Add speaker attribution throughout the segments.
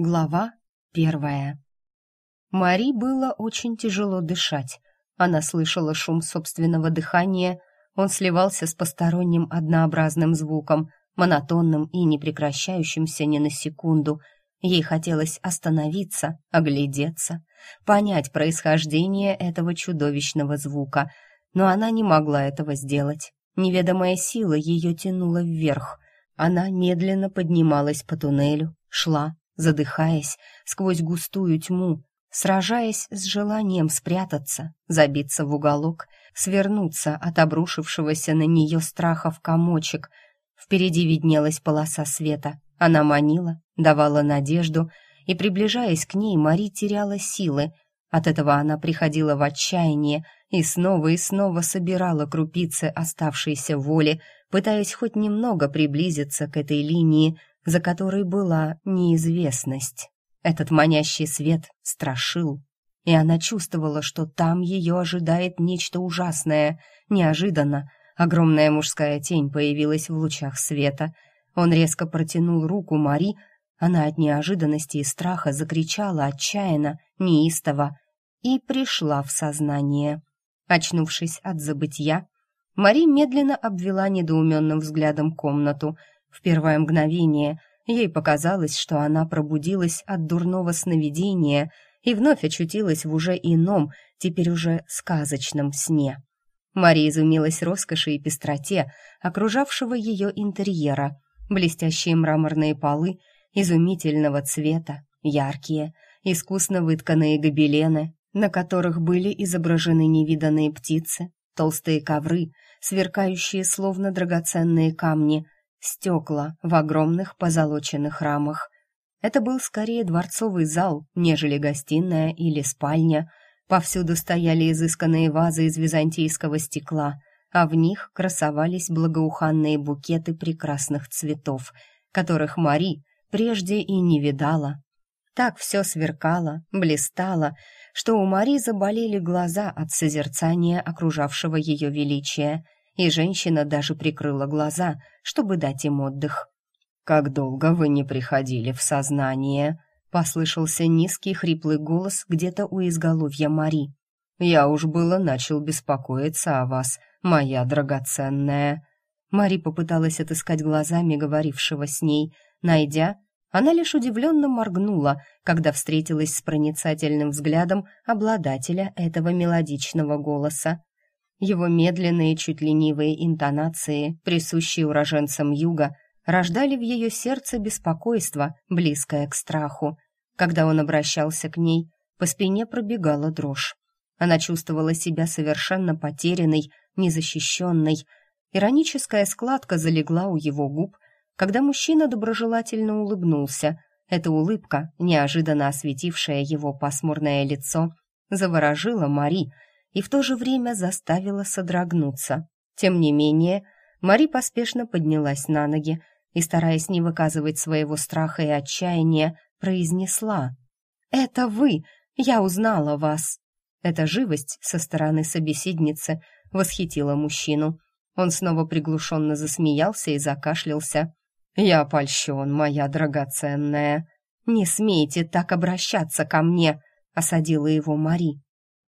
Speaker 1: Глава первая. Мари было очень тяжело дышать. Она слышала шум собственного дыхания, он сливался с посторонним однообразным звуком, монотонным и не прекращающимся ни на секунду. Ей хотелось остановиться, оглядеться, понять происхождение этого чудовищного звука, но она не могла этого сделать. Неведомая сила ее тянула вверх. Она медленно поднималась по туннелю, шла, задыхаясь сквозь густую тьму, сражаясь с желанием спрятаться, забиться в уголок, свернуться от обрушившегося на нее страха в комочек. Впереди виднелась полоса света. Она манила, давала надежду, и, приближаясь к ней, Мари теряла силы. От этого она приходила в отчаяние и снова и снова собирала крупицы оставшейся воли, пытаясь хоть немного приблизиться к этой линии, за которой была неизвестность. Этот манящий свет страшил, и она чувствовала, что там ее ожидает нечто ужасное. Неожиданно огромная мужская тень появилась в лучах света. Он резко протянул руку Мари, она от неожиданности и страха закричала отчаянно, неистово, и пришла в сознание. Очнувшись от забытья, Мари медленно обвела недоуменным взглядом комнату — в первое мгновение ей показалось, что она пробудилась от дурного сновидения и вновь очутилась в уже ином, теперь уже сказочном сне. Мария изумилась роскоши и пестроте окружавшего ее интерьера. Блестящие мраморные полы изумительного цвета, яркие, искусно вытканные гобелены, на которых были изображены невиданные птицы, толстые ковры, сверкающие словно драгоценные камни — стекла в огромных позолоченных рамах. Это был скорее дворцовый зал, нежели гостиная или спальня. Повсюду стояли изысканные вазы из византийского стекла, а в них красовались благоуханные букеты прекрасных цветов, которых Мари прежде и не видала. Так все сверкало, блистало, что у Мари заболели глаза от созерцания окружавшего ее величия — и женщина даже прикрыла глаза, чтобы дать им отдых. «Как долго вы не приходили в сознание?» — послышался низкий хриплый голос где-то у изголовья Мари. «Я уж было начал беспокоиться о вас, моя драгоценная». Мари попыталась отыскать глазами говорившего с ней. Найдя, она лишь удивленно моргнула, когда встретилась с проницательным взглядом обладателя этого мелодичного голоса. Его медленные, чуть ленивые интонации, присущие уроженцам юга, рождали в ее сердце беспокойство, близкое к страху. Когда он обращался к ней, по спине пробегала дрожь. Она чувствовала себя совершенно потерянной, незащищенной. Ироническая складка залегла у его губ, когда мужчина доброжелательно улыбнулся. Эта улыбка, неожиданно осветившая его пасмурное лицо, заворожила Мари, и в то же время заставила содрогнуться. Тем не менее, Мари поспешно поднялась на ноги и, стараясь не выказывать своего страха и отчаяния, произнесла «Это вы! Я узнала вас!» Эта живость со стороны собеседницы восхитила мужчину. Он снова приглушенно засмеялся и закашлялся. «Я польщен, моя драгоценная!» «Не смейте так обращаться ко мне!» — осадила его Мари.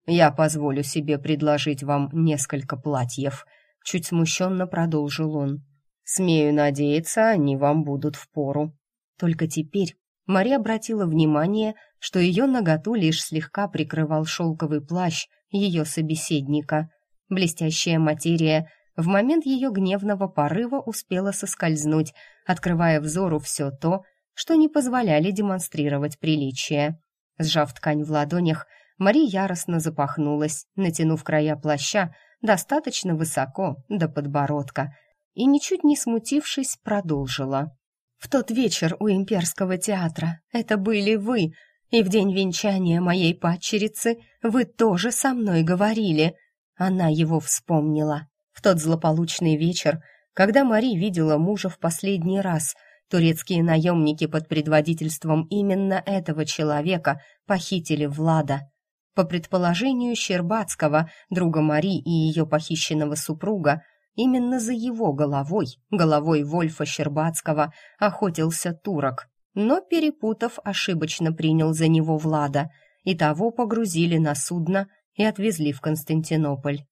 Speaker 1: «Я позволю себе предложить вам несколько платьев», — чуть смущенно продолжил он. «Смею надеяться, они вам будут впору». Только теперь Мария обратила внимание, что ее наготу лишь слегка прикрывал шелковый плащ ее собеседника. Блестящая материя в момент ее гневного порыва успела соскользнуть, открывая взору все то, что не позволяли демонстрировать приличие. Сжав ткань в ладонях, Мари яростно запахнулась, натянув края плаща достаточно высоко, до подбородка, и, ничуть не смутившись, продолжила. «В тот вечер у Имперского театра это были вы, и в день венчания моей падчерицы вы тоже со мной говорили». Она его вспомнила. В тот злополучный вечер, когда Мари видела мужа в последний раз, турецкие наемники под предводительством именно этого человека похитили Влада. По предположению Щербацкого, друга Мари и ее похищенного супруга, именно за его головой, головой Вольфа Щербацкого, охотился турок. но, перепутав, ошибочно принял за него Влада, и того погрузили на судно и отвезли в Константинополь.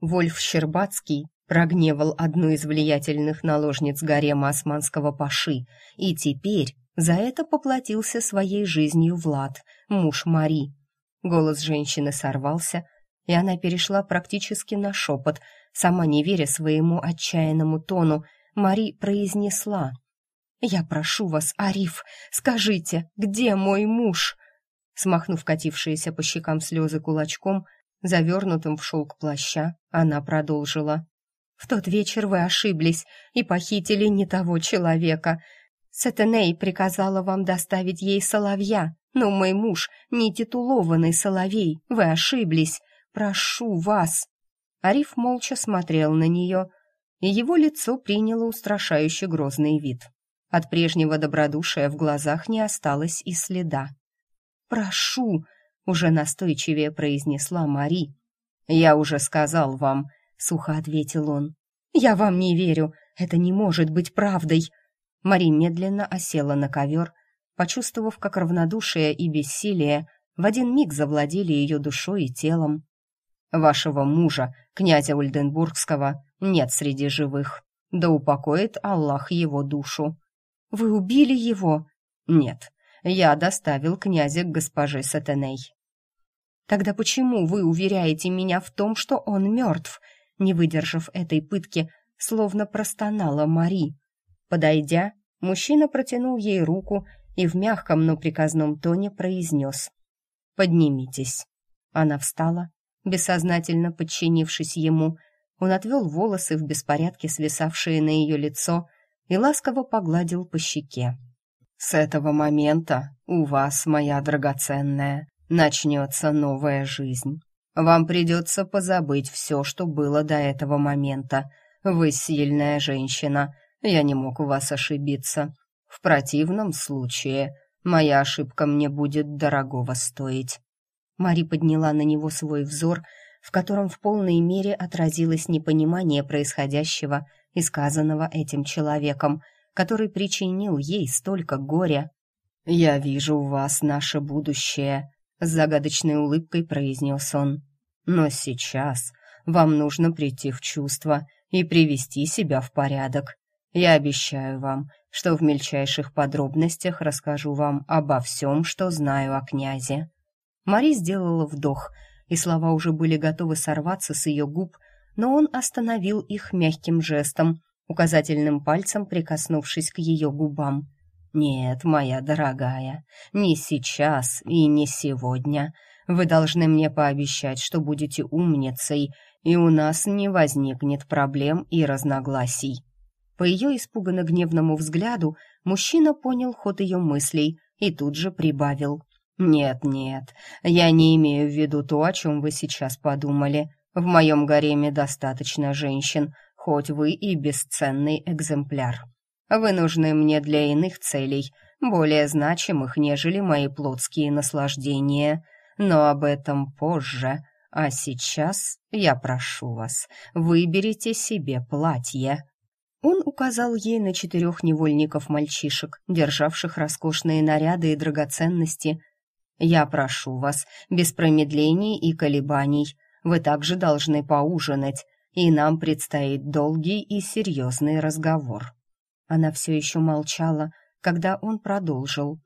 Speaker 1: Вольф Щербацкий прогневал одну из влиятельных наложниц гарема османского паши, и теперь за это поплатился своей жизнью Влад, муж Мари. Голос женщины сорвался, и она перешла практически на шепот, сама не веря своему отчаянному тону, Мари произнесла «Я прошу вас, Ариф, скажите, где мой муж?» Смахнув катившиеся по щекам слезы кулачком, завернутым в шелк плаща, она продолжила. «В тот вечер вы ошиблись и похитили не того человека. Сатеней приказала вам доставить ей соловья, но мой муж не титулованный соловей, вы ошиблись. Прошу вас!» Ариф молча смотрел на нее, и его лицо приняло устрашающе грозный вид. От прежнего добродушия в глазах не осталось и следа. «Прошу!» — уже настойчивее произнесла Мари. «Я уже сказал вам», — сухо ответил он. «Я вам не верю. Это не может быть правдой». Мари медленно осела на ковер, почувствовав, как равнодушие и бессилие в один миг завладели ее душой и телом. «Вашего мужа, князя Ульденбургского, нет среди живых. Да упокоит Аллах его душу». «Вы убили его?» «Нет, я доставил князя к госпоже Сатеней». «Тогда почему вы уверяете меня в том, что он мертв?» Не выдержав этой пытки, словно простонала Мари. Подойдя, мужчина протянул ей руку и в мягком, но приказном тоне произнес «Поднимитесь». Она встала, бессознательно подчинившись ему. Он отвел волосы в беспорядке, свисавшие на ее лицо, и ласково погладил по щеке. «С этого момента у вас, моя драгоценная, начнется новая жизнь. Вам придется позабыть все, что было до этого момента. Вы сильная женщина, я не мог у вас ошибиться. В противном случае моя ошибка мне будет дорогого стоить». Мари подняла на него свой взор, в котором в полной мере отразилось непонимание происходящего и сказанного этим человеком, который причинил ей столько горя. «Я вижу у вас наше будущее», — с загадочной улыбкой произнес он. «Но сейчас вам нужно прийти в чувство и привести себя в порядок. Я обещаю вам, что в мельчайших подробностях расскажу вам обо всем, что знаю о князе». Мари сделала вдох, и слова уже были готовы сорваться с ее губ, но он остановил их мягким жестом, указательным пальцем прикоснувшись к ее губам. «Нет, моя дорогая, не сейчас и не сегодня. Вы должны мне пообещать, что будете умницей, и у нас не возникнет проблем и разногласий». По ее испуганно-гневному взгляду мужчина понял ход ее мыслей и тут же прибавил. «Нет, нет, я не имею в виду то, о чем вы сейчас подумали. В моем гареме достаточно женщин, хоть вы и бесценный экземпляр. Вы нужны мне для иных целей, более значимых, нежели мои плотские наслаждения. Но об этом позже. А сейчас я прошу вас, выберите себе платье». Он указал ей на четырех невольников-мальчишек, державших роскошные наряды и драгоценности, я прошу вас, без промедлений и колебаний, вы также должны поужинать, и нам предстоит долгий и серьезный разговор». Она все еще молчала, когда он продолжил.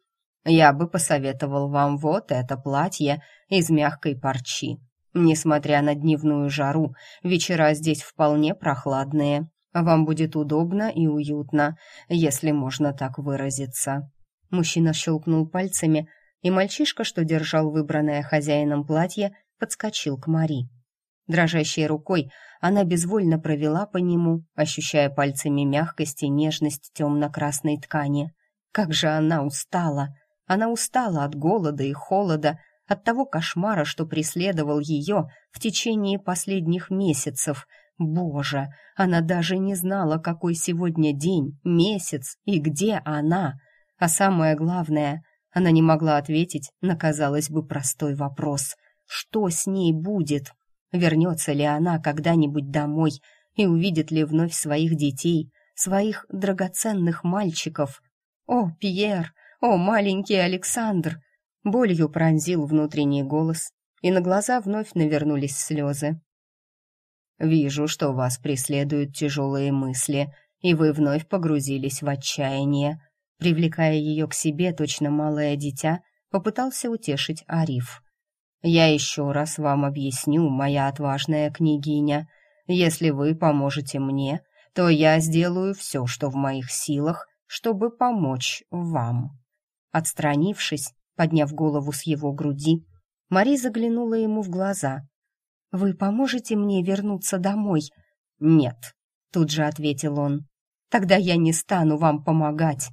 Speaker 1: «Я бы посоветовал вам вот это платье из мягкой парчи. Несмотря на дневную жару, вечера здесь вполне прохладные. Вам будет удобно и уютно, если можно так выразиться». Мужчина щелкнул пальцами, и мальчишка, что держал выбранное хозяином платье, подскочил к Мари. Дрожащей рукой она безвольно провела по нему, ощущая пальцами мягкость и нежность темно-красной ткани. Как же она устала! Она устала от голода и холода, от того кошмара, что преследовал ее в течение последних месяцев. Боже, она даже не знала, какой сегодня день, месяц и где она. А самое главное, она не могла ответить на, казалось бы, простой вопрос. Что с ней будет? Вернется ли она когда-нибудь домой и увидит ли вновь своих детей, своих драгоценных мальчиков? О, Пьер! О, маленький Александр!» Болью пронзил внутренний голос, и на глаза вновь навернулись слезы. «Вижу, что вас преследуют тяжелые мысли, и вы вновь погрузились в отчаяние», привлекая ее к себе, точно малое дитя, попытался утешить Ариф. «Я еще раз вам объясню, моя отважная княгиня. Если вы поможете мне, то я сделаю все, что в моих силах, чтобы помочь вам». Отстранившись, подняв голову с его груди, Мари заглянула ему в глаза. «Вы поможете мне вернуться домой?» «Нет», — тут же ответил он. «Тогда я не стану вам помогать».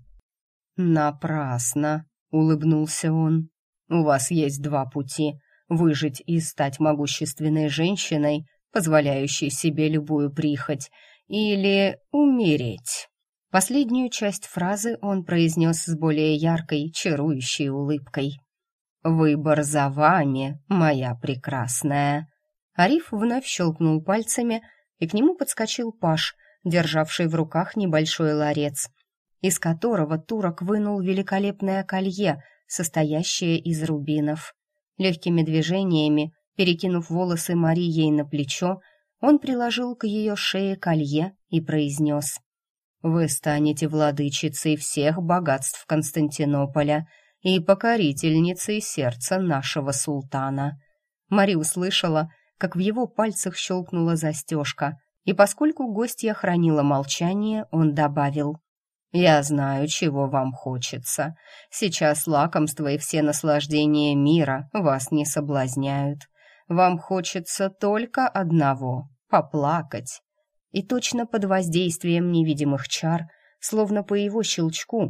Speaker 1: «Напрасно», — улыбнулся он. «У вас есть два пути — выжить и стать могущественной женщиной, позволяющей себе любую прихоть, или умереть». Последнюю часть фразы он произнес с более яркой, чарующей улыбкой. «Выбор за вами, моя прекрасная». Ариф вновь щелкнул пальцами, и к нему подскочил Паш, державший в руках небольшой ларец, из которого турок вынул великолепное колье, состоящее из рубинов. Легкими движениями, перекинув волосы Марии на плечо, он приложил к ее шее колье и произнес «Вы станете владычицей всех богатств Константинополя», и покорительницей сердца нашего султана. Мари услышала, как в его пальцах щелкнула застежка, и поскольку гостья хранила молчание, он добавил «Я знаю, чего вам хочется. Сейчас лакомство и все наслаждения мира вас не соблазняют. Вам хочется только одного — поплакать». И точно под воздействием невидимых чар, словно по его щелчку,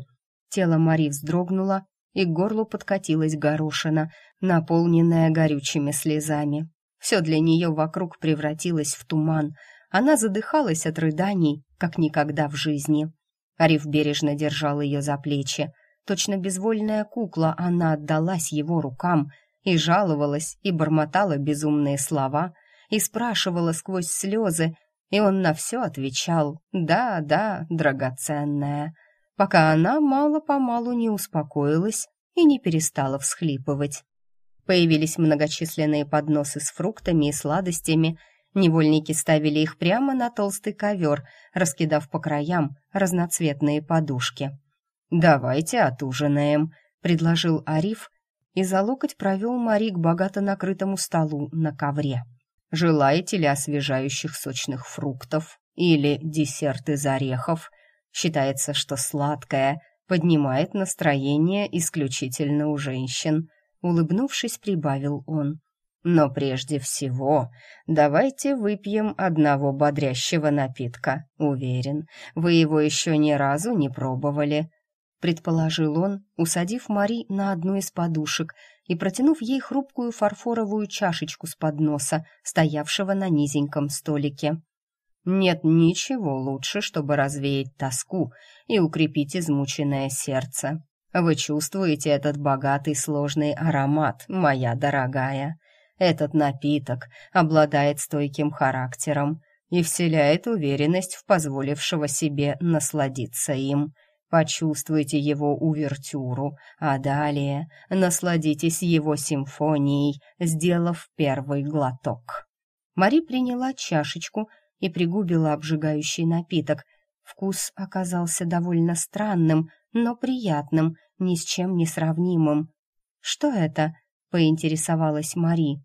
Speaker 1: тело Мари вздрогнуло, и к горлу подкатилась горошина, наполненная горючими слезами. Все для нее вокруг превратилось в туман. Она задыхалась от рыданий, как никогда в жизни. Ариф бережно держал ее за плечи. Точно безвольная кукла, она отдалась его рукам и жаловалась, и бормотала безумные слова, и спрашивала сквозь слезы, и он на все отвечал «Да, да, драгоценная», пока она мало-помалу не успокоилась и не перестала всхлипывать. Появились многочисленные подносы с фруктами и сладостями. Невольники ставили их прямо на толстый ковер, раскидав по краям разноцветные подушки. «Давайте отужинаем», — предложил Ариф, и за локоть провел Мари к богато накрытому столу на ковре. «Желаете ли освежающих сочных фруктов или десерт из орехов?» Считается, что сладкое поднимает настроение исключительно у женщин. Улыбнувшись, прибавил он. Но прежде всего, давайте выпьем одного бодрящего напитка. Уверен, вы его еще ни разу не пробовали. Предположил он, усадив Мари на одну из подушек и протянув ей хрупкую фарфоровую чашечку с подноса, стоявшего на низеньком столике. Нет ничего лучше, чтобы развеять тоску и укрепить измученное сердце. Вы чувствуете этот богатый сложный аромат, моя дорогая. Этот напиток обладает стойким характером и вселяет уверенность в позволившего себе насладиться им. Почувствуйте его увертюру, а далее насладитесь его симфонией, сделав первый глоток. Мари приняла чашечку и пригубила обжигающий напиток. Вкус оказался довольно странным, но приятным, ни с чем не сравнимым. «Что это?» — поинтересовалась Мари.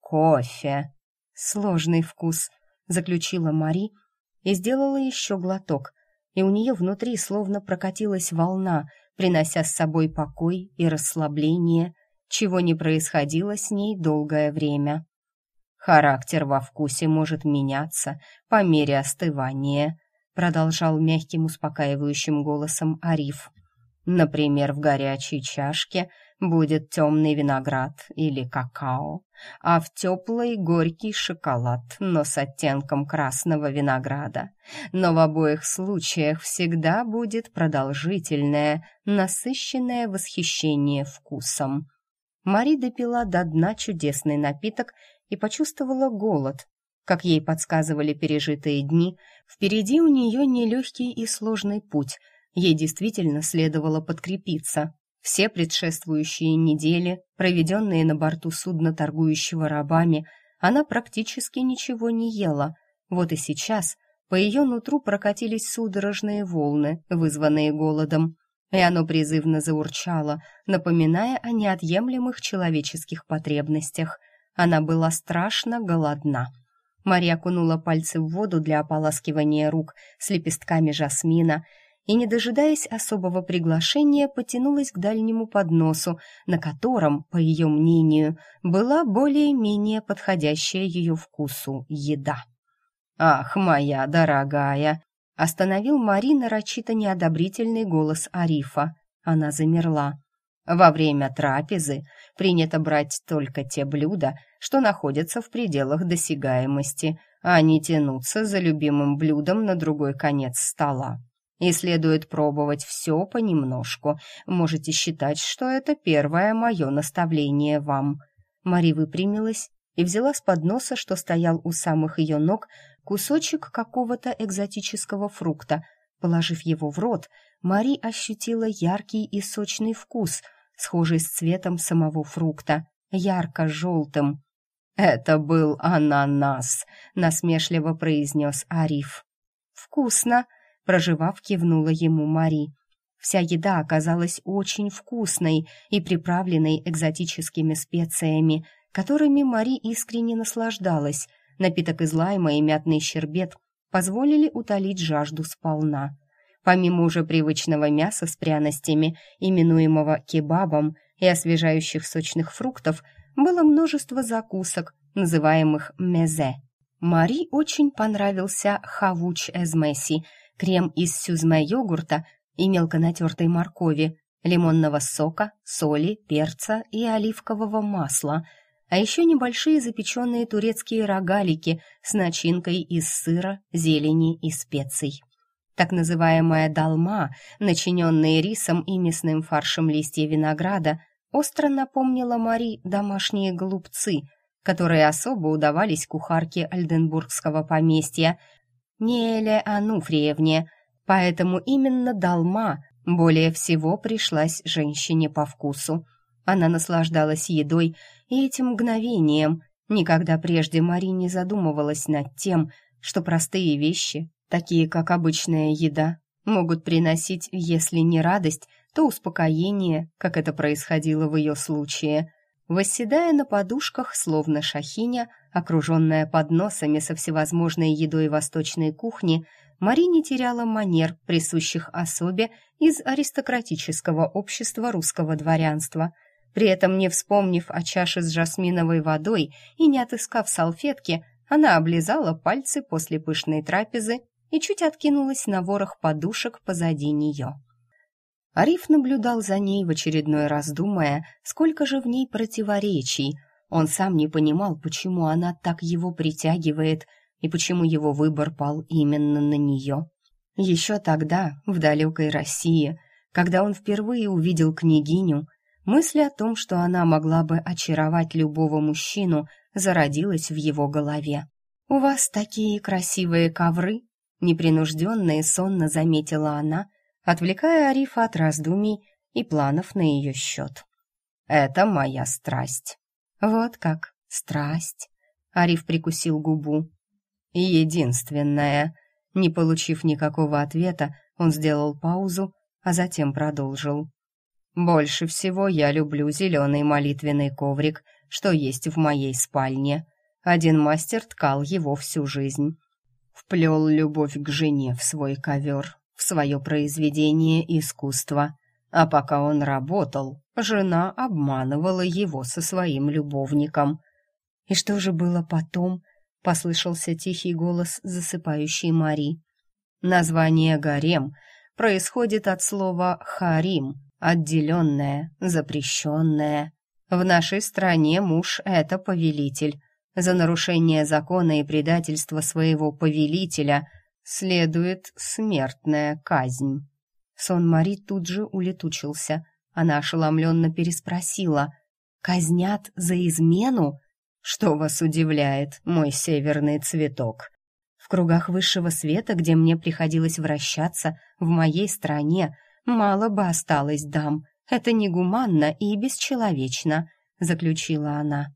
Speaker 1: «Кофе». «Сложный вкус», — заключила Мари и сделала еще глоток, и у нее внутри словно прокатилась волна, принося с собой покой и расслабление, чего не происходило с ней долгое время. Характер во вкусе может меняться по мере остывания, продолжал мягким успокаивающим голосом Ариф. Например, в горячей чашке будет темный виноград или какао, а в теплой горький шоколад, но с оттенком красного винограда. Но в обоих случаях всегда будет продолжительное, насыщенное восхищение вкусом. Мари допила до дна чудесный напиток и почувствовала голод. Как ей подсказывали пережитые дни, впереди у нее нелегкий и сложный путь. Ей действительно следовало подкрепиться. Все предшествующие недели, проведенные на борту судна, торгующего рабами, она практически ничего не ела. Вот и сейчас по ее нутру прокатились судорожные волны, вызванные голодом, и оно призывно заурчало, напоминая о неотъемлемых человеческих потребностях. Она была страшно голодна. Мария окунула пальцы в воду для ополаскивания рук с лепестками жасмина и, не дожидаясь особого приглашения, потянулась к дальнему подносу, на котором, по ее мнению, была более-менее подходящая ее вкусу еда. «Ах, моя дорогая!» — остановил Мари нарочито неодобрительный голос Арифа. Она замерла. «Во время трапезы принято брать только те блюда, что находятся в пределах досягаемости, а не тянуться за любимым блюдом на другой конец стола. И следует пробовать все понемножку. Можете считать, что это первое мое наставление вам». Мари выпрямилась и взяла с подноса, что стоял у самых ее ног, кусочек какого-то экзотического фрукта. Положив его в рот, Мари ощутила яркий и сочный вкус, схожий с цветом самого фрукта, ярко-желтым. «Это был ананас», — насмешливо произнес Ариф. «Вкусно», — проживав, кивнула ему Мари. Вся еда оказалась очень вкусной и приправленной экзотическими специями, которыми Мари искренне наслаждалась. Напиток из лайма и мятный щербет позволили утолить жажду сполна. Помимо уже привычного мяса с пряностями, именуемого кебабом, и освежающих сочных фруктов, было множество закусок, называемых мезе. Мари очень понравился хавуч эзмеси, крем из сюзме-йогурта и мелко натертой моркови, лимонного сока, соли, перца и оливкового масла, а еще небольшие запеченные турецкие рогалики с начинкой из сыра, зелени и специй. Так называемая долма, начиненные рисом и мясным фаршем листья винограда, остро напомнила Мари домашние голубцы, которые особо удавались кухарке альденбургского поместья Неэле Ануфриевне, поэтому именно долма более всего пришлась женщине по вкусу. Она наслаждалась едой и этим мгновением. Никогда прежде Мари не задумывалась над тем, что простые вещи, такие как обычная еда, могут приносить, если не радость, то успокоение, как это происходило в ее случае. Восседая на подушках, словно шахиня, окруженная подносами со всевозможной едой восточной кухни, Мари не теряла манер, присущих особе из аристократического общества русского дворянства – при этом, не вспомнив о чаше с жасминовой водой и не отыскав салфетки, она облизала пальцы после пышной трапезы и чуть откинулась на ворох подушек позади нее. Ариф наблюдал за ней в очередной раз, думая, сколько же в ней противоречий. Он сам не понимал, почему она так его притягивает и почему его выбор пал именно на нее. Еще тогда, в далекой России, когда он впервые увидел княгиню, Мысль о том, что она могла бы очаровать любого мужчину, зародилась в его голове. «У вас такие красивые ковры!» Непринужденно и сонно заметила она, отвлекая Арифа от раздумий и планов на ее счет. «Это моя страсть». «Вот как, страсть!» Ариф прикусил губу. «Единственная». Не получив никакого ответа, он сделал паузу, а затем продолжил. Больше всего я люблю зеленый молитвенный коврик, что есть в моей спальне. Один мастер ткал его всю жизнь. Вплел любовь к жене в свой ковер, в свое произведение искусства. А пока он работал, жена обманывала его со своим любовником. «И что же было потом?» — послышался тихий голос засыпающей Мари. Название «гарем» происходит от слова «харим», отделенное, запрещенное. В нашей стране муж — это повелитель. За нарушение закона и предательство своего повелителя следует смертная казнь. Сон Мари тут же улетучился. Она ошеломленно переспросила. «Казнят за измену? Что вас удивляет, мой северный цветок?» В кругах высшего света, где мне приходилось вращаться, в моей стране, мало бы осталось дам, Это негуманно и бесчеловечно», — заключила она.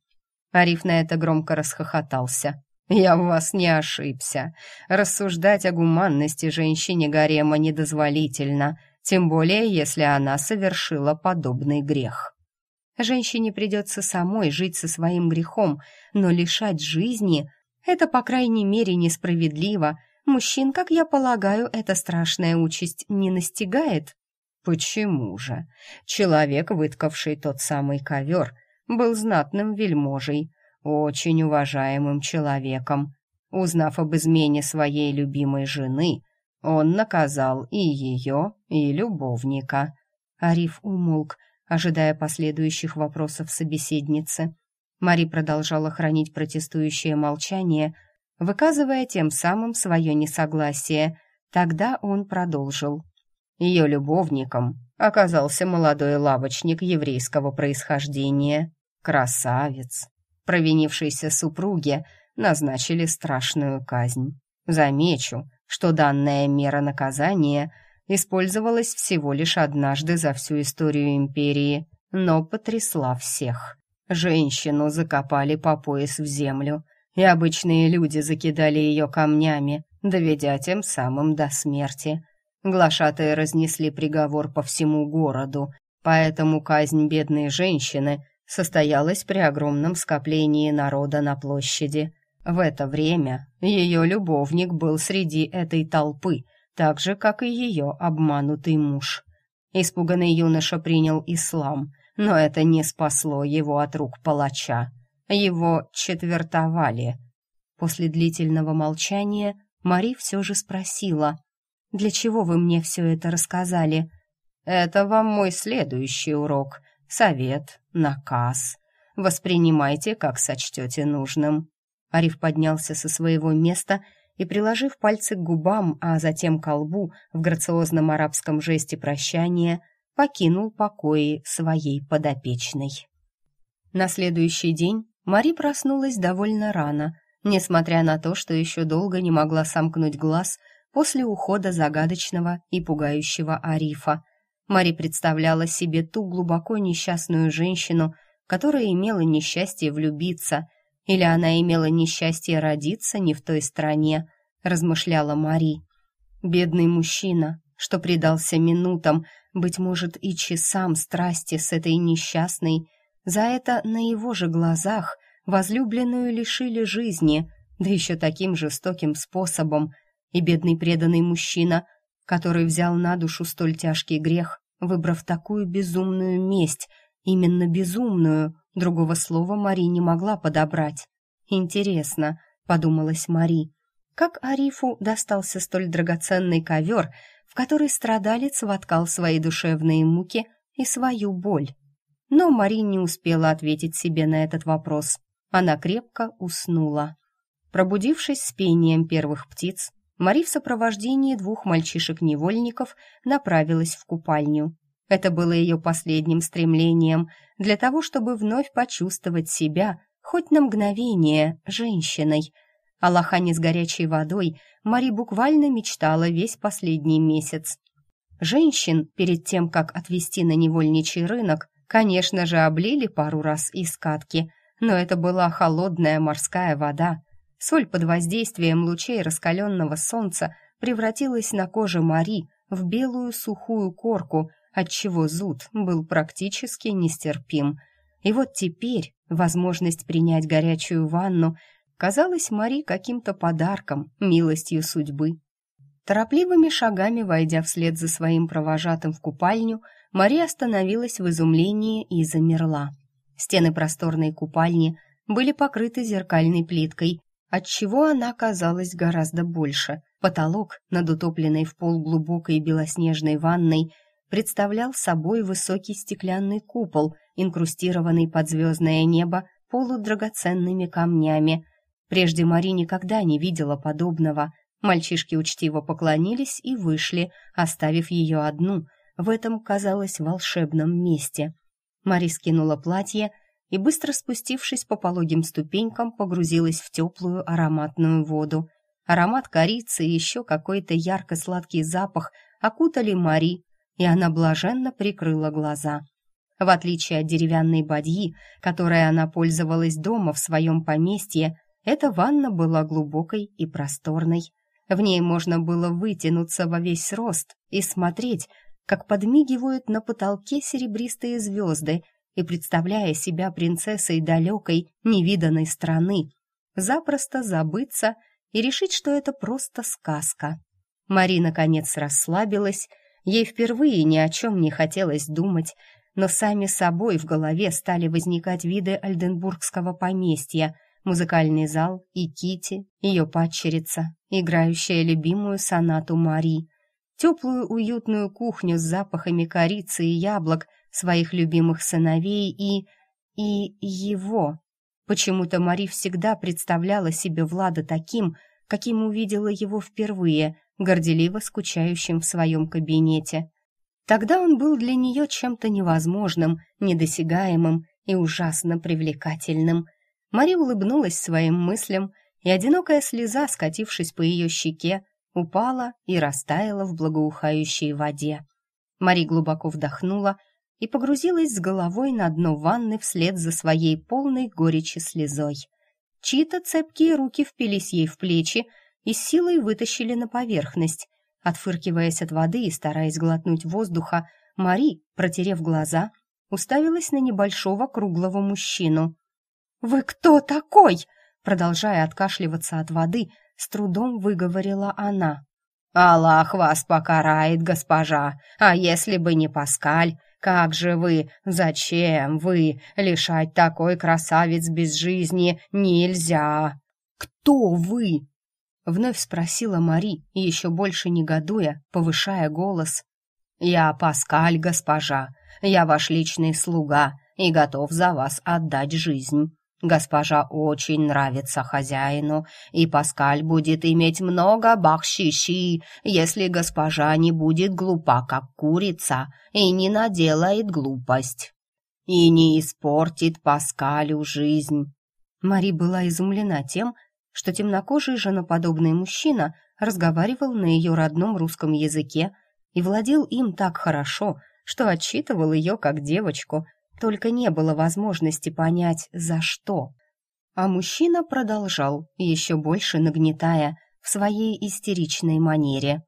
Speaker 1: Ариф на это громко расхохотался. «Я в вас не ошибся. Рассуждать о гуманности женщине гарема недозволительно, тем более если она совершила подобный грех». Женщине придется самой жить со своим грехом, но лишать жизни — это, по крайней мере, несправедливо. Мужчин, как я полагаю, эта страшная участь не настигает. Почему же? Человек, выткавший тот самый ковер, был знатным вельможей, очень уважаемым человеком. Узнав об измене своей любимой жены, он наказал и ее, и любовника. Ариф умолк, ожидая последующих вопросов собеседницы. Мари продолжала хранить протестующее молчание, выказывая тем самым свое несогласие. Тогда он продолжил. Ее любовником оказался молодой лавочник еврейского происхождения. Красавец. Провинившейся супруге назначили страшную казнь. Замечу, что данная мера наказания — использовалась всего лишь однажды за всю историю империи, но потрясла всех. Женщину закопали по пояс в землю, и обычные люди закидали ее камнями, доведя тем самым до смерти. Глашатые разнесли приговор по всему городу, поэтому казнь бедной женщины состоялась при огромном скоплении народа на площади. В это время ее любовник был среди этой толпы — так же, как и ее обманутый муж. Испуганный юноша принял ислам, но это не спасло его от рук палача. Его четвертовали. После длительного молчания Мари все же спросила, «Для чего вы мне все это рассказали?» «Это вам мой следующий урок. Совет, наказ. Воспринимайте, как сочтете нужным». Ариф поднялся со своего места и, приложив пальцы к губам, а затем к лбу в грациозном арабском жесте прощания, покинул покои своей подопечной. На следующий день Мари проснулась довольно рано, несмотря на то, что еще долго не могла сомкнуть глаз после ухода загадочного и пугающего Арифа. Мари представляла себе ту глубоко несчастную женщину, которая имела несчастье влюбиться – или она имела несчастье родиться не в той стране, размышляла Мари. Бедный мужчина, что предался минутам, быть может, и часам страсти с этой несчастной, за это на его же глазах возлюбленную лишили жизни, да еще таким жестоким способом, и бедный преданный мужчина, который взял на душу столь тяжкий грех, выбрав такую безумную месть, именно безумную, Другого слова Мари не могла подобрать. «Интересно», — подумалась Мари, как Арифу достался столь драгоценный ковер, в который страдалец воткал свои душевные муки и свою боль. Но Мари не успела ответить себе на этот вопрос. Она крепко уснула. Пробудившись с пением первых птиц, Мари в сопровождении двух мальчишек-невольников направилась в купальню. Это было ее последним стремлением для того, чтобы вновь почувствовать себя, хоть на мгновение, женщиной. О лохане с горячей водой Мари буквально мечтала весь последний месяц. Женщин, перед тем, как отвезти на невольничий рынок, конечно же, облили пару раз из катки, но это была холодная морская вода. Соль под воздействием лучей раскаленного солнца превратилась на коже Мари в белую сухую корку, отчего зуд был практически нестерпим. И вот теперь возможность принять горячую ванну казалась Мари каким-то подарком, милостью судьбы. Торопливыми шагами, войдя вслед за своим провожатым в купальню, Мари остановилась в изумлении и замерла. Стены просторной купальни были покрыты зеркальной плиткой, отчего она казалась гораздо больше. Потолок над утопленной в пол глубокой белоснежной ванной представлял собой высокий стеклянный купол, инкрустированный под звездное небо полудрагоценными камнями. Прежде Мари никогда не видела подобного. Мальчишки учтиво поклонились и вышли, оставив ее одну в этом, казалось, волшебном месте. Мари скинула платье и, быстро спустившись по пологим ступенькам, погрузилась в теплую ароматную воду. Аромат корицы и еще какой-то ярко-сладкий запах окутали Мари, и она блаженно прикрыла глаза. В отличие от деревянной бадьи, которой она пользовалась дома в своем поместье, эта ванна была глубокой и просторной. В ней можно было вытянуться во весь рост и смотреть, как подмигивают на потолке серебристые звезды, и, представляя себя принцессой далекой, невиданной страны, запросто забыться и решить, что это просто сказка. Мари, наконец, расслабилась, ей впервые ни о чем не хотелось думать, но сами собой в голове стали возникать виды Альденбургского поместья, музыкальный зал и Кити, ее падчерица, играющая любимую сонату Мари, теплую уютную кухню с запахами корицы и яблок своих любимых сыновей и... и его. Почему-то Мари всегда представляла себе Влада таким, каким увидела его впервые, горделиво скучающим в своем кабинете. Тогда он был для нее чем-то невозможным, недосягаемым и ужасно привлекательным. Мари улыбнулась своим мыслям, и одинокая слеза, скатившись по ее щеке, упала и растаяла в благоухающей воде. Мари глубоко вдохнула и погрузилась с головой на дно ванны вслед за своей полной горечи слезой. Чьи-то цепкие руки впились ей в плечи и силой вытащили на поверхность. Отфыркиваясь от воды и стараясь глотнуть воздуха, Мари, протерев глаза, уставилась на небольшого круглого мужчину. «Вы кто такой?» Продолжая откашливаться от воды, с трудом выговорила она. «Аллах вас покарает, госпожа, а если бы не Паскаль, как же вы, зачем вы, лишать такой красавец без жизни нельзя!» «Кто вы?» Вновь спросила Мари, еще больше негодуя, повышая голос. «Я Паскаль, госпожа, я ваш личный слуга и готов за вас отдать жизнь. Госпожа очень нравится хозяину, и Паскаль будет иметь много бахшиши, если госпожа не будет глупа, как курица, и не наделает глупость, и не испортит Паскалю жизнь». Мари была изумлена тем, что темнокожий женоподобный мужчина разговаривал на ее родном русском языке и владел им так хорошо, что отчитывал ее как девочку – только не было возможности понять, за что. А мужчина продолжал, еще больше нагнетая, в своей истеричной манере.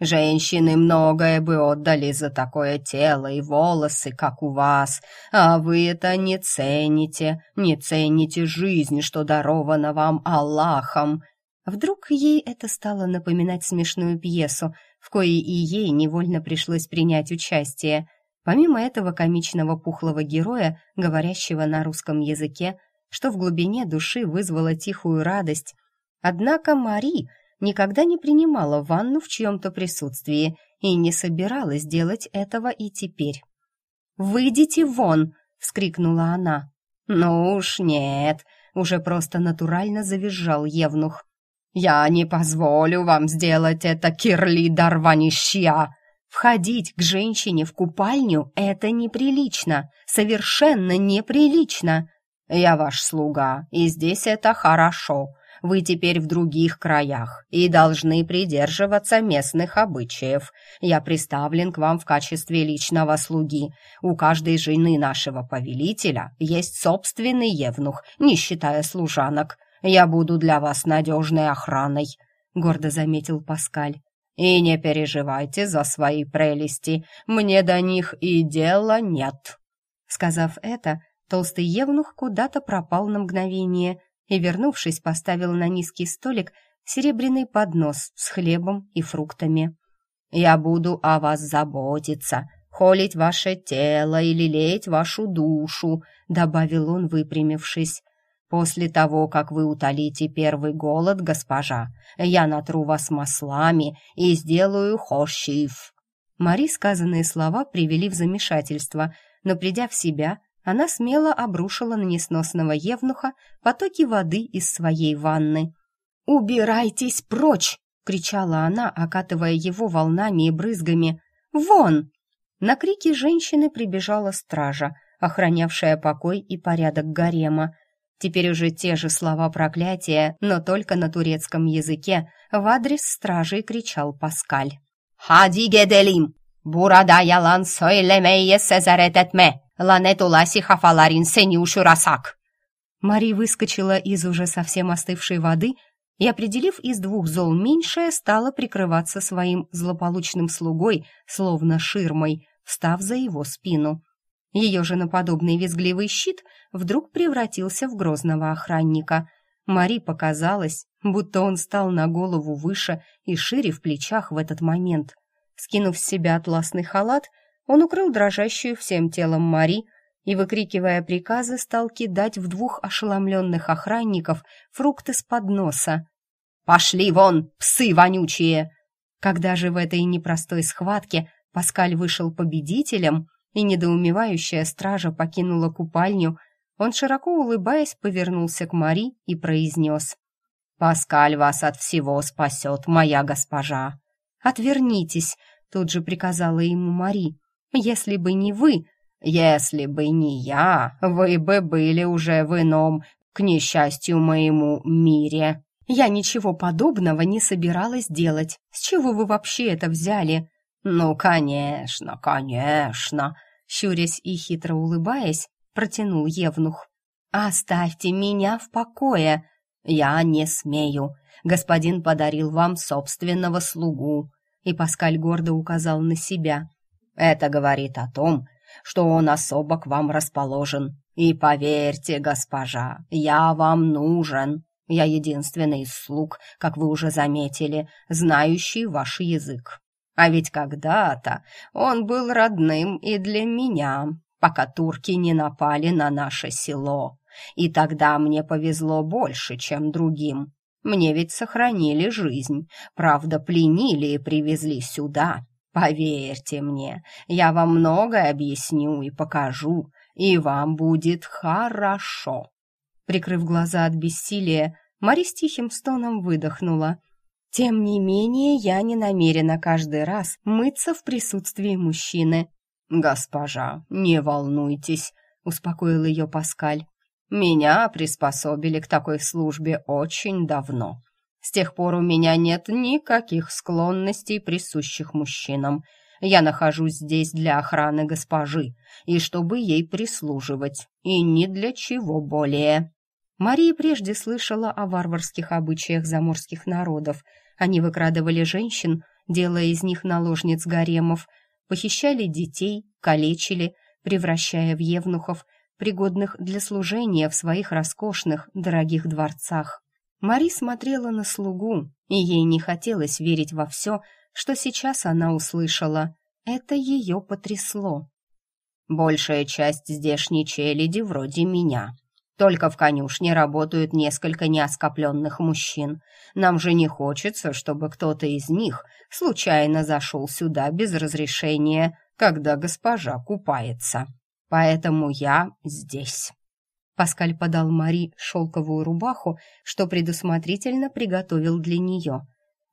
Speaker 1: «Женщины многое бы отдали за такое тело и волосы, как у вас, а вы это не цените, не цените жизнь, что дарована вам Аллахом». Вдруг ей это стало напоминать смешную пьесу, в коей и ей невольно пришлось принять участие. Помимо этого комичного пухлого героя, говорящего на русском языке, что в глубине души вызвало тихую радость, однако Мари никогда не принимала ванну в чьем-то присутствии и не собиралась делать этого и теперь. «Выйдите вон!» — вскрикнула она. «Ну уж нет!» — уже просто натурально завизжал Евнух. «Я не позволю вам сделать это, Кирли Дарванища!» Входить к женщине в купальню — это неприлично, совершенно неприлично. Я ваш слуга, и здесь это хорошо. Вы теперь в других краях и должны придерживаться местных обычаев. Я приставлен к вам в качестве личного слуги. У каждой жены нашего повелителя есть собственный евнух, не считая служанок. Я буду для вас надежной охраной», — гордо заметил Паскаль. И не переживайте за свои прелести, мне до них и дела нет». Сказав это, толстый евнух куда-то пропал на мгновение и, вернувшись, поставил на низкий столик серебряный поднос с хлебом и фруктами. «Я буду о вас заботиться, холить ваше тело и лелеять вашу душу», добавил он, выпрямившись. После того, как вы утолите первый голод, госпожа, я натру вас маслами и сделаю хошив». Мари сказанные слова привели в замешательство, но, придя в себя, она смело обрушила на несносного евнуха потоки воды из своей ванны. «Убирайтесь прочь!» — кричала она, окатывая его волнами и брызгами. «Вон!» На крики женщины прибежала стража, охранявшая покой и порядок гарема. Теперь уже те же слова проклятия, но только на турецком языке в адрес стражей кричал Паскаль. «Хади Геделим!
Speaker 2: «Burada yalan söylemeye сезарет etme! Ланет уласи хафаларин сенюшу расак!»
Speaker 1: Мари выскочила из уже совсем остывшей воды и, определив из двух зол меньшее, стала прикрываться своим злополучным слугой, словно ширмой, встав за его спину. Ее женоподобный визгливый щит вдруг превратился в грозного охранника. Мари показалось, будто он стал на голову выше и шире в плечах в этот момент. Скинув с себя атласный халат, он укрыл дрожащую всем телом Мари и, выкрикивая приказы, стал кидать в двух ошеломленных охранников фрукты с подноса.
Speaker 2: «Пошли вон, псы вонючие!»
Speaker 1: Когда же в этой непростой схватке Паскаль вышел победителем, и недоумевающая стража покинула купальню, он, широко улыбаясь, повернулся к Мари и произнес «Паскаль вас от всего спасет, моя госпожа!» «Отвернитесь!» — тут же приказала ему Мари. «Если бы не вы,
Speaker 2: если бы не я, вы бы были уже в ином, к несчастью моему, мире».
Speaker 1: «Я ничего подобного не собиралась делать. С чего вы вообще это взяли?»
Speaker 2: «Ну, конечно, конечно!» Щурясь и хитро улыбаясь, протянул Евнух.
Speaker 1: «Оставьте меня в покое!»
Speaker 2: «Я не смею. Господин подарил вам собственного слугу».
Speaker 1: И Паскаль гордо указал на себя.
Speaker 2: «Это говорит о том, что он особо к вам расположен. И поверьте, госпожа, я вам нужен. Я единственный из слуг, как вы уже заметили, знающий ваш язык. А ведь когда-то он был родным и для меня, пока турки не напали на наше село. И тогда мне повезло больше, чем другим. Мне ведь сохранили жизнь, правда, пленили и привезли сюда. Поверьте мне, я вам многое объясню и покажу, и вам будет хорошо».
Speaker 1: Прикрыв глаза от бессилия, Мари с тихим стоном выдохнула. «Тем не менее, я не намерена каждый раз мыться в присутствии мужчины.
Speaker 2: «Госпожа, не волнуйтесь», — успокоил ее Паскаль. «Меня приспособили к такой службе очень давно. С тех пор у меня нет никаких склонностей, присущих мужчинам. Я нахожусь здесь для охраны госпожи и чтобы ей прислуживать, и ни для чего более».
Speaker 1: Мария прежде слышала о варварских обычаях заморских народов. Они выкрадывали женщин, делая из них наложниц гаремов — похищали детей, калечили, превращая в евнухов, пригодных для служения в своих роскошных, дорогих дворцах. Мари смотрела на слугу, и ей не хотелось верить во все, что сейчас она услышала. Это ее потрясло.
Speaker 2: «Большая часть здешней челяди вроде меня», только в конюшне работают несколько неоскопленных мужчин. Нам же не хочется, чтобы кто-то из них случайно зашел сюда без разрешения, когда госпожа купается. Поэтому я здесь».
Speaker 1: Паскаль подал Мари шелковую рубаху, что предусмотрительно приготовил для нее.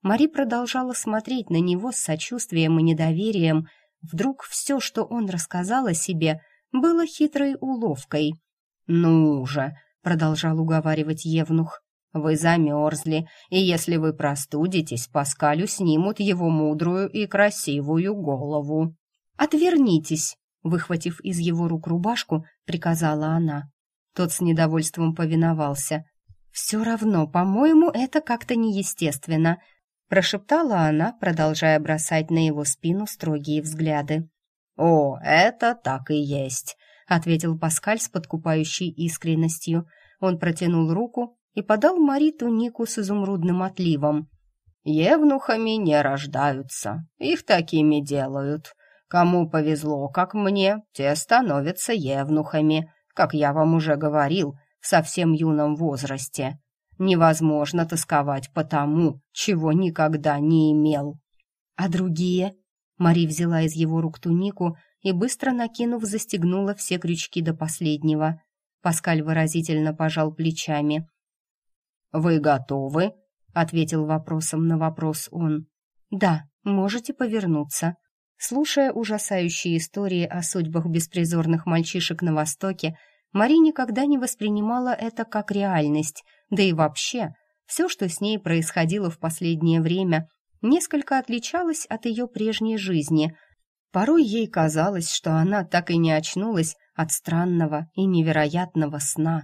Speaker 1: Мари продолжала смотреть на него с сочувствием и недоверием. Вдруг все, что он рассказал о себе, было хитрой уловкой —
Speaker 2: «Ну же», — продолжал уговаривать Евнух, — «вы замерзли, и если вы простудитесь, Паскалю снимут его мудрую и красивую голову».
Speaker 1: «Отвернитесь», — выхватив из его рук рубашку, приказала она. Тот с недовольством повиновался. «Все равно, по-моему, это как-то неестественно», — прошептала она, продолжая бросать на его спину строгие взгляды.
Speaker 2: «О, это так и есть»,
Speaker 1: ответил Паскаль с подкупающей искренностью. Он протянул руку и подал Мари тунику с изумрудным отливом.
Speaker 2: «Евнухами не рождаются, их такими делают. Кому повезло, как мне, те становятся евнухами, как я вам уже говорил, в совсем юном возрасте. Невозможно тосковать по тому, чего никогда не имел».
Speaker 1: «А другие?» Мари взяла из его рук тунику и, быстро накинув, застегнула все крючки до последнего. Паскаль выразительно пожал плечами.
Speaker 2: «Вы готовы?» — ответил
Speaker 1: вопросом на вопрос он. «Да, можете повернуться». Слушая ужасающие истории о судьбах беспризорных мальчишек на Востоке, Мари никогда не воспринимала это как реальность, да и вообще, все, что с ней происходило в последнее время, несколько отличалось от ее прежней жизни — Порой ей казалось, что она так и не очнулась от странного и невероятного сна.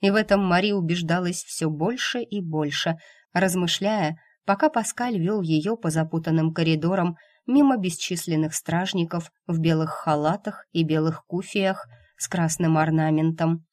Speaker 1: И в этом Мари убеждалась все больше и больше, размышляя, пока Паскаль вел ее по запутанным коридорам мимо бесчисленных стражников в белых халатах и белых куфиях с красным орнаментом.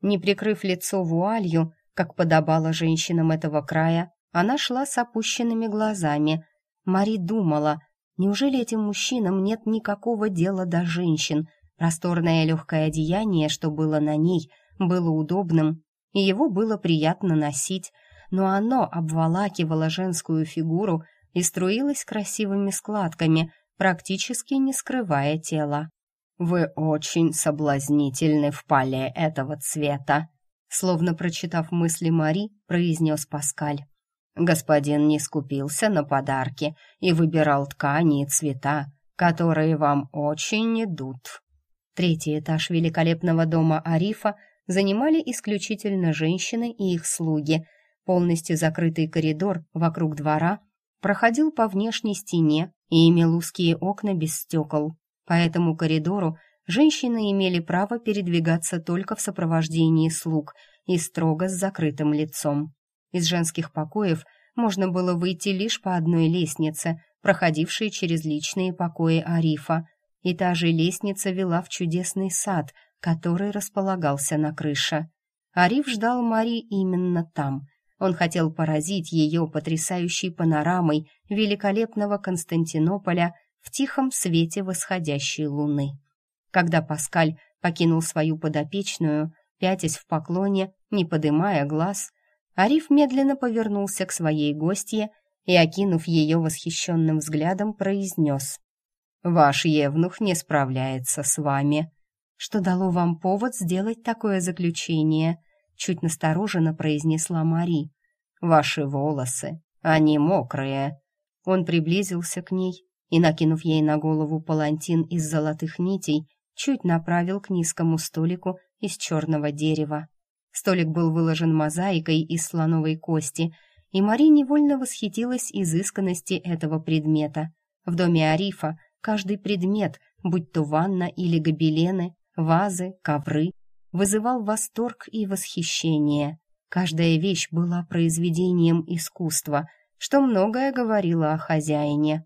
Speaker 1: Не прикрыв лицо вуалью, как подобало женщинам этого края, она шла с опущенными глазами. Мари думала, неужели этим мужчинам нет никакого дела до женщин? Просторное легкое одеяние, что было на ней, было удобным, и его было приятно носить, но оно обволакивало женскую фигуру и струилось красивыми складками, практически не скрывая тела. «Вы очень соблазнительны в поле этого цвета», словно прочитав мысли Мари, произнес Паскаль. «Господин не скупился на подарки и выбирал ткани и цвета, которые вам очень идут». Третий этаж великолепного дома Арифа занимали исключительно женщины и их слуги. Полностью закрытый коридор вокруг двора проходил по внешней стене и имел узкие окна без стекол. По этому коридору женщины имели право передвигаться только в сопровождении слуг и строго с закрытым лицом. Из женских покоев можно было выйти лишь по одной лестнице, проходившей через личные покои Арифа, и та же лестница вела в чудесный сад, который располагался на крыше. Ариф ждал Мари именно там — он хотел поразить ее потрясающей панорамой великолепного Константинополя в тихом свете восходящей луны. Когда Паскаль покинул свою подопечную, пятясь в поклоне, не подымая глаз, Ариф медленно повернулся к своей гостье и, окинув ее восхищенным взглядом, произнес «Ваш Евнух не справляется с вами». «Что дало вам повод сделать такое заключение?» чуть настороженно произнесла Мари. «Ваши волосы, они мокрые». Он приблизился к ней и, накинув ей на голову палантин из золотых нитей, чуть направил к низкому столику из черного дерева. Столик был выложен мозаикой из слоновой кости, и Мари невольно восхитилась изысканности этого предмета. В доме Арифа каждый предмет, будь то ванна или гобелены, вазы, ковры, вызывал восторг и восхищение. Каждая вещь была произведением искусства, что многое говорило о хозяине.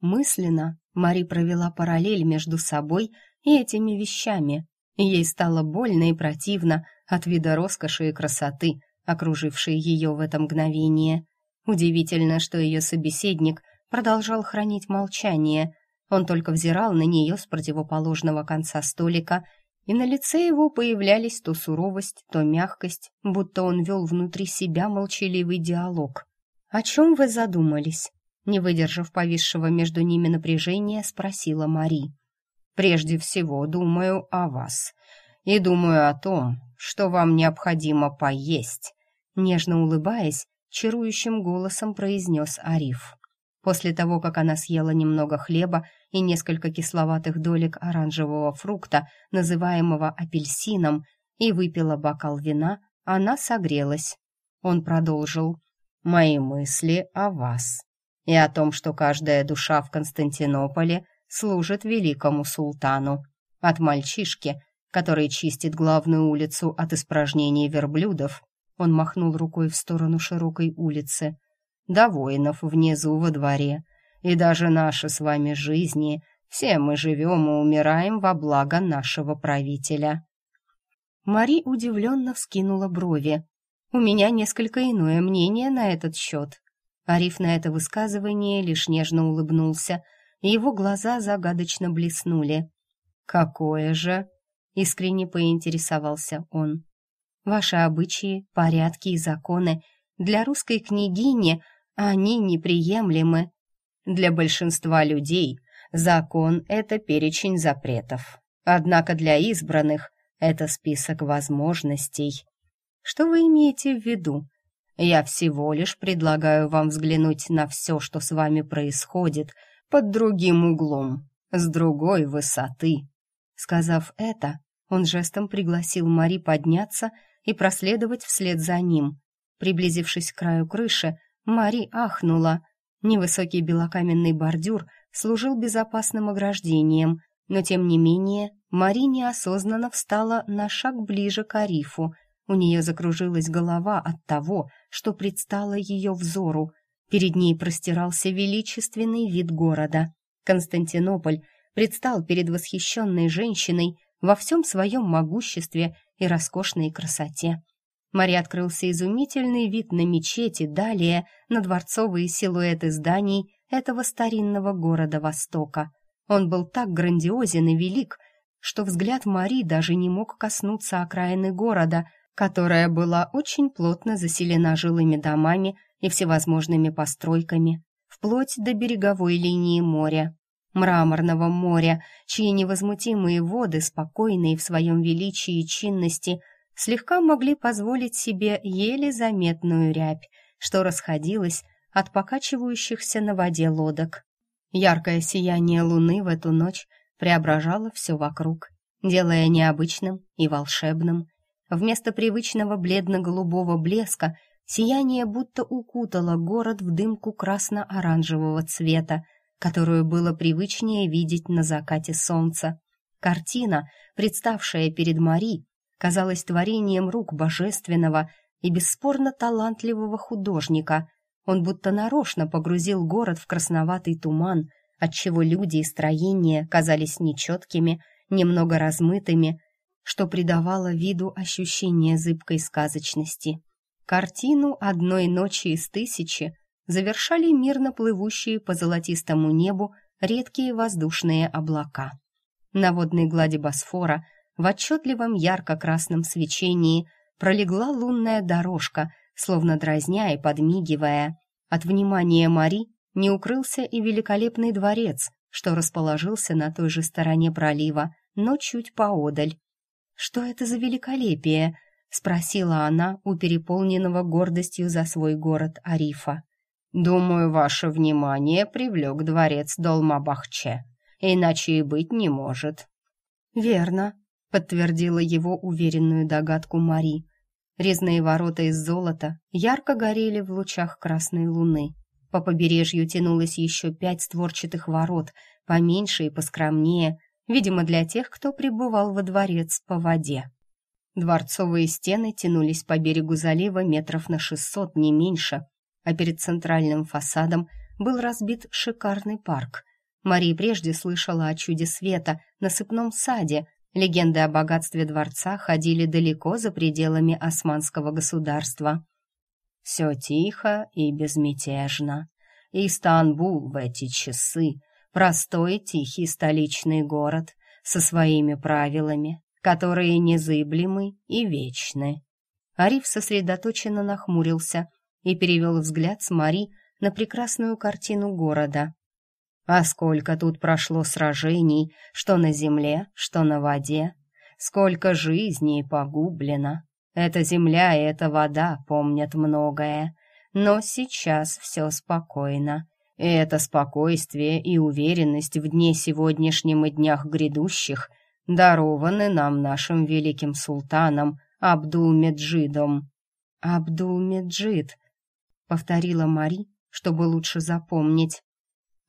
Speaker 1: Мысленно Мари провела параллель между собой и этими вещами. Ей стало больно и противно от вида роскоши и красоты, окружившей ее в это мгновение. Удивительно, что ее собеседник продолжал хранить молчание. Он только взирал на нее с противоположного конца столика и на лице его появлялись то суровость, то мягкость, будто он вел внутри себя молчаливый диалог. «О чем вы задумались?» Не выдержав повисшего между ними напряжения, спросила Мари. «Прежде всего думаю о вас и думаю о том, что вам необходимо поесть», нежно улыбаясь, чарующим голосом произнес Ариф. После того, как она съела немного хлеба и несколько кисловатых долек оранжевого фрукта, называемого апельсином, и выпила бокал вина, она согрелась. Он продолжил. «Мои мысли о вас и о том, что каждая душа в Константинополе служит великому султану. От мальчишки, который чистит главную улицу от испражнений верблюдов, он махнул рукой в сторону широкой улицы, до воинов внизу во дворе. И даже наши с вами жизни, все мы живем и умираем во благо нашего правителя». Мари удивленно вскинула брови. «У меня несколько иное мнение на этот счет». Ариф на это высказывание лишь нежно улыбнулся, и его глаза загадочно блеснули. «Какое же?» — искренне поинтересовался он. «Ваши обычаи, порядки и законы для русской княгини они неприемлемы. Для большинства людей закон — это перечень запретов. Однако для избранных это список возможностей. Что вы имеете в виду? Я всего лишь предлагаю вам взглянуть на все, что с вами происходит, под другим углом, с другой высоты. Сказав это, он жестом пригласил Мари подняться и проследовать вслед за ним. Приблизившись к краю крыши, Мари ахнула. Невысокий белокаменный бордюр служил безопасным ограждением, но тем не менее Мари неосознанно встала на шаг ближе к Арифу. У нее закружилась голова от того, что предстало ее взору. Перед ней простирался величественный вид города. Константинополь предстал перед восхищенной женщиной во всем своем могуществе и роскошной красоте. Мари открылся изумительный вид на мечети, далее на дворцовые силуэты зданий этого старинного города Востока. Он был так грандиозен и велик, что взгляд Мари даже не мог коснуться окраины города, которая была очень плотно заселена жилыми домами и всевозможными постройками, вплоть до береговой линии моря, мраморного моря, чьи невозмутимые воды, спокойные в своем величии и чинности, слегка могли позволить себе еле заметную рябь, что расходилась от покачивающихся на воде лодок. Яркое сияние луны в эту ночь преображало все вокруг, делая необычным и волшебным. Вместо привычного бледно-голубого блеска сияние будто укутало город в дымку красно-оранжевого цвета, которую было привычнее видеть на закате солнца. Картина, представшая перед Мари, казалась творением рук божественного и бесспорно талантливого художника. Он будто нарочно погрузил город в красноватый туман, отчего люди и строения казались нечеткими, немного размытыми, что придавало виду ощущение зыбкой сказочности. Картину одной ночи из тысячи завершали мирно плывущие по золотистому небу редкие воздушные облака. На водной глади Босфора в отчетливом ярко-красном свечении пролегла лунная дорожка, словно дразня и подмигивая. От внимания Мари не укрылся и великолепный дворец, что расположился на той же стороне пролива, но чуть поодаль. «Что это за великолепие?» — спросила она у переполненного гордостью за свой город Арифа.
Speaker 2: «Думаю, ваше внимание привлек дворец Долмабахче, иначе и быть не может».
Speaker 1: «Верно», — подтвердила его уверенную догадку Мари. Резные ворота из золота ярко горели в лучах красной луны. По побережью тянулось еще пять створчатых ворот, поменьше и поскромнее, видимо, для тех, кто прибывал во дворец по воде. Дворцовые стены тянулись по берегу залива метров на шестьсот, не меньше, а перед центральным фасадом был разбит шикарный парк. Мария прежде слышала о чуде света на сыпном саде, легенды о богатстве дворца ходили далеко за пределами османского государства.
Speaker 2: Все тихо и безмятежно. Истанбул в эти часы — простой тихий столичный город со своими правилами, которые незыблемы и вечны.
Speaker 1: Ариф сосредоточенно нахмурился, и перевел взгляд с Мари на прекрасную картину города.
Speaker 2: А сколько тут прошло сражений, что на земле, что на воде, сколько жизней погублено. Эта земля и эта вода помнят многое, но сейчас все спокойно. И это спокойствие и уверенность в дне сегодняшнем и днях грядущих дарованы нам нашим великим султаном Абдул-Меджидом.
Speaker 1: Абдул-Меджид, повторила Мари, чтобы лучше запомнить.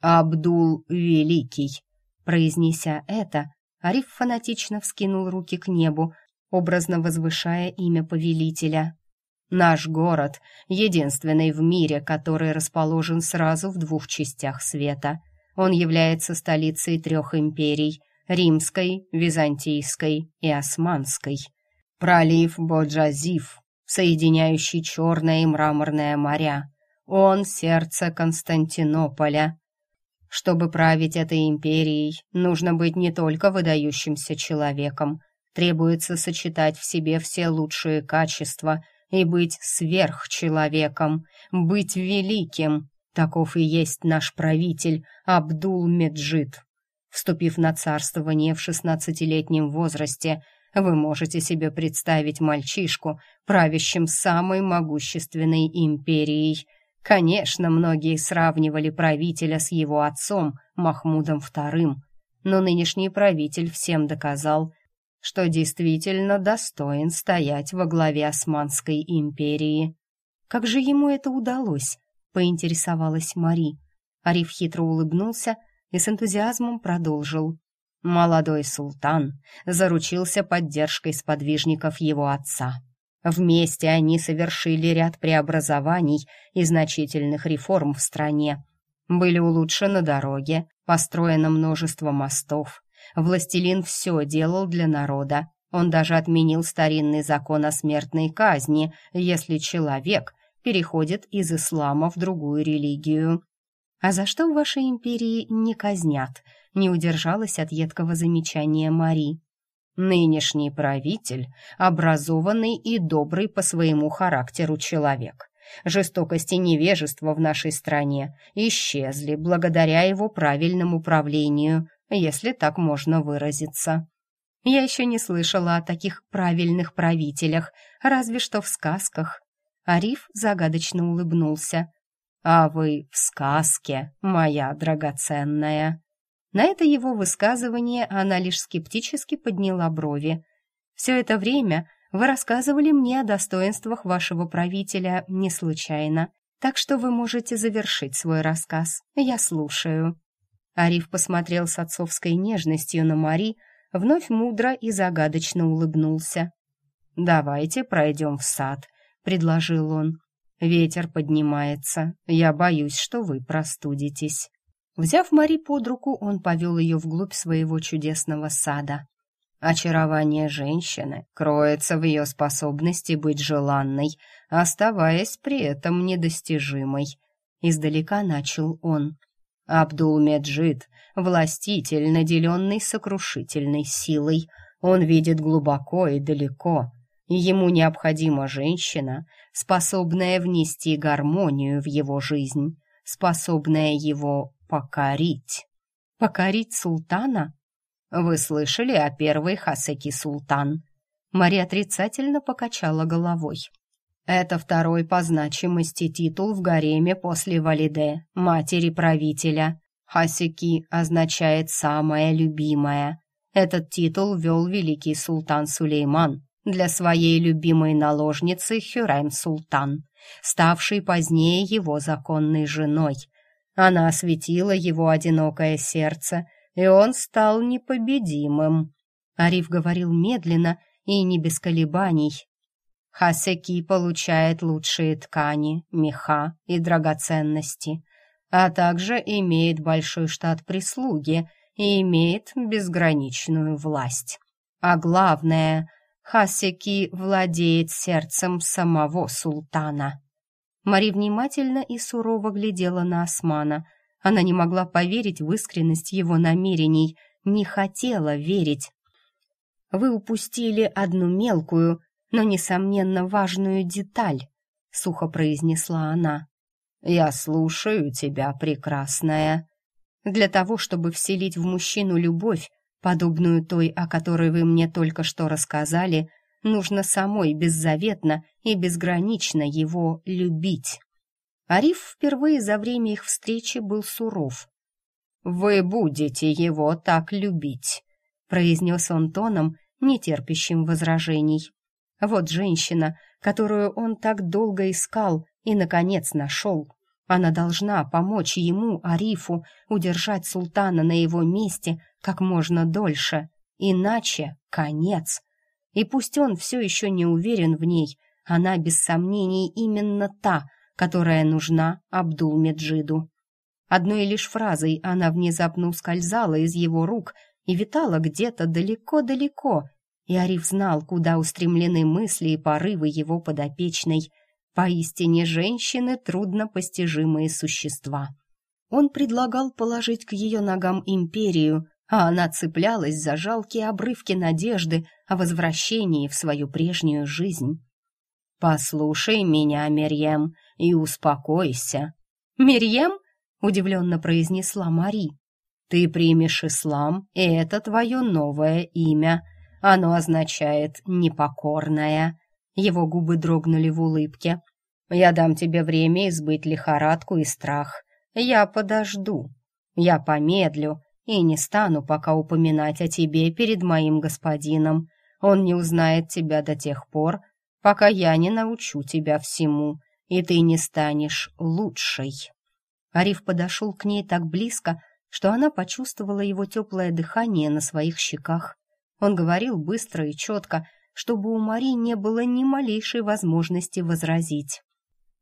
Speaker 2: Абдул Великий.
Speaker 1: Произнеся это, Ариф фанатично вскинул руки к небу, образно возвышая имя повелителя.
Speaker 2: Наш город единственный в мире, который расположен сразу в двух частях света. Он является столицей трех империй: римской, византийской и османской. Пролив Боджазив соединяющий черное и мраморное моря. Он — сердце Константинополя. Чтобы править этой империей, нужно быть не только выдающимся человеком, требуется сочетать в себе все лучшие качества и быть сверхчеловеком, быть великим. Таков и есть наш правитель Абдул-Меджид. Вступив на царствование в шестнадцатилетнем возрасте, вы можете себе представить мальчишку, правящим самой могущественной империей. Конечно, многие сравнивали правителя с его отцом, Махмудом II, но нынешний правитель всем доказал, что действительно достоин стоять во главе Османской империи.
Speaker 1: Как же ему это удалось? поинтересовалась Мари. Ариф хитро улыбнулся и с энтузиазмом продолжил. Молодой султан заручился поддержкой сподвижников его отца. Вместе они совершили ряд преобразований и значительных реформ в стране. Были улучшены дороги, построено множество мостов. Властелин все делал для народа. Он даже отменил старинный закон о смертной казни, если человек переходит из ислама в другую религию. «А за что в вашей империи не казнят?» — не удержалась от едкого замечания Мари. «Нынешний правитель — образованный и добрый по своему характеру человек. Жестокость и невежество в нашей стране исчезли благодаря его правильному управлению, если так можно выразиться. Я еще не слышала о таких правильных правителях, разве что в сказках». Ариф загадочно улыбнулся. «А вы в сказке, моя драгоценная». На это его высказывание она лишь скептически подняла брови. «Все это время вы рассказывали мне о достоинствах вашего правителя не случайно, так что вы можете завершить свой рассказ. Я слушаю». Ариф посмотрел с отцовской нежностью на Мари, вновь мудро и загадочно улыбнулся. «Давайте пройдем в сад», — предложил он. Ветер поднимается. Я боюсь, что вы простудитесь. Взяв Мари под руку, он повел ее вглубь своего чудесного сада. Очарование женщины кроется в ее способности быть желанной, оставаясь при этом недостижимой. Издалека начал он. Абдул-Меджид — властитель, наделенный сокрушительной силой. Он видит глубоко и далеко, ему необходима женщина, способная внести гармонию в его жизнь, способная его покорить. Покорить султана? Вы слышали о первой Хасеки Султан? Мария отрицательно покачала головой. Это второй по значимости титул в гареме после Валиде, матери правителя. Хасеки означает «самая любимая». Этот титул вел великий султан Сулейман, для своей любимой наложницы Хюрайм Султан, ставшей позднее его законной женой. Она осветила его одинокое сердце, и он стал непобедимым. Ариф говорил медленно и не без колебаний. Хасеки получает лучшие ткани, меха и драгоценности, а также имеет большой штат прислуги и имеет безграничную власть. А главное — Хасеки владеет сердцем самого султана. Мари внимательно и сурово глядела на Османа. Она не могла поверить в искренность его намерений, не хотела верить. «Вы упустили одну мелкую, но, несомненно, важную деталь», — сухо произнесла она. «Я слушаю тебя, прекрасная». Для того, чтобы вселить в мужчину любовь, Подобную той, о которой вы мне только что рассказали, нужно самой беззаветно и безгранично его любить. Ариф впервые за время их встречи был суров. «Вы будете его так любить», — произнес он тоном, нетерпящим возражений. Вот женщина, которую он так долго искал и, наконец, нашел. Она должна помочь ему, Арифу, удержать султана на его месте как можно дольше, иначе конец. И пусть он все еще не уверен в ней, она без сомнений именно та, которая нужна Абдул-Меджиду. Одной лишь фразой она внезапно ускользала из его рук и витала где-то далеко-далеко, и Ариф знал, куда устремлены мысли и порывы его подопечной. Поистине женщины труднопостижимые существа. Он предлагал положить к ее ногам империю, а она цеплялась за жалкие обрывки надежды о возвращении в свою прежнюю жизнь. «Послушай меня, Мерьем, и успокойся». «Мерьем?» — удивленно произнесла Мари. «Ты примешь ислам, и это твое новое имя. Оно означает «непокорная». Его губы дрогнули в улыбке. «Я дам тебе время избыть лихорадку и страх. Я подожду. Я помедлю и не стану пока упоминать о тебе перед моим господином. Он не узнает тебя до тех пор, пока я не научу тебя всему, и ты не станешь лучшей». Ариф подошел к ней так близко, что она почувствовала его теплое дыхание на своих щеках. Он говорил быстро и четко, чтобы у Мари не было ни малейшей возможности возразить.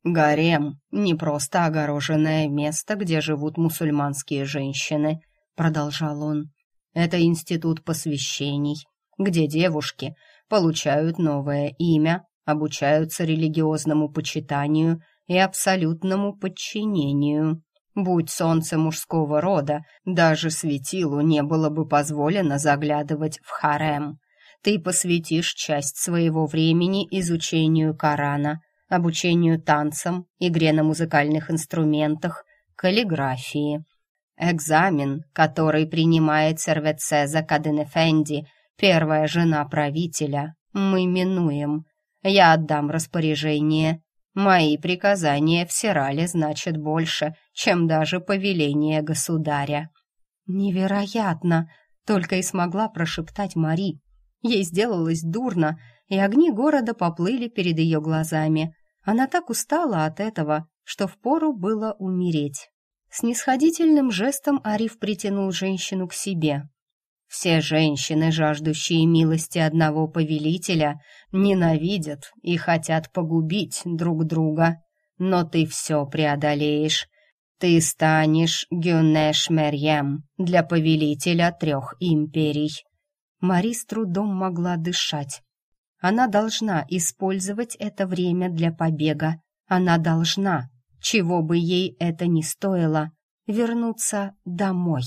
Speaker 2: «Гарем — не просто огороженное место, где живут мусульманские женщины», — продолжал он. «Это институт посвящений, где девушки получают новое имя, обучаются религиозному почитанию и абсолютному подчинению. Будь солнце мужского рода, даже светилу не было бы позволено заглядывать в харем. Ты посвятишь часть своего времени изучению Корана, обучению танцам, игре на музыкальных инструментах, каллиграфии. Экзамен, который принимает Сервецеза Каденефенди, первая жена правителя, мы минуем. Я отдам распоряжение, Мои приказания в Сирале значат больше, чем даже повеление государя».
Speaker 1: «Невероятно!» — только и смогла прошептать Мари. Ей сделалось дурно, и огни города поплыли перед ее глазами. Она так устала от этого, что впору было умереть. С нисходительным жестом Ариф притянул женщину к себе. Все женщины, жаждущие милости одного повелителя, ненавидят и хотят погубить друг друга. Но ты все преодолеешь. Ты станешь Гюнеш Мерьем для повелителя трех империй. Мари с трудом могла дышать. Она должна использовать это время для побега. Она должна, чего бы ей это ни стоило, вернуться домой.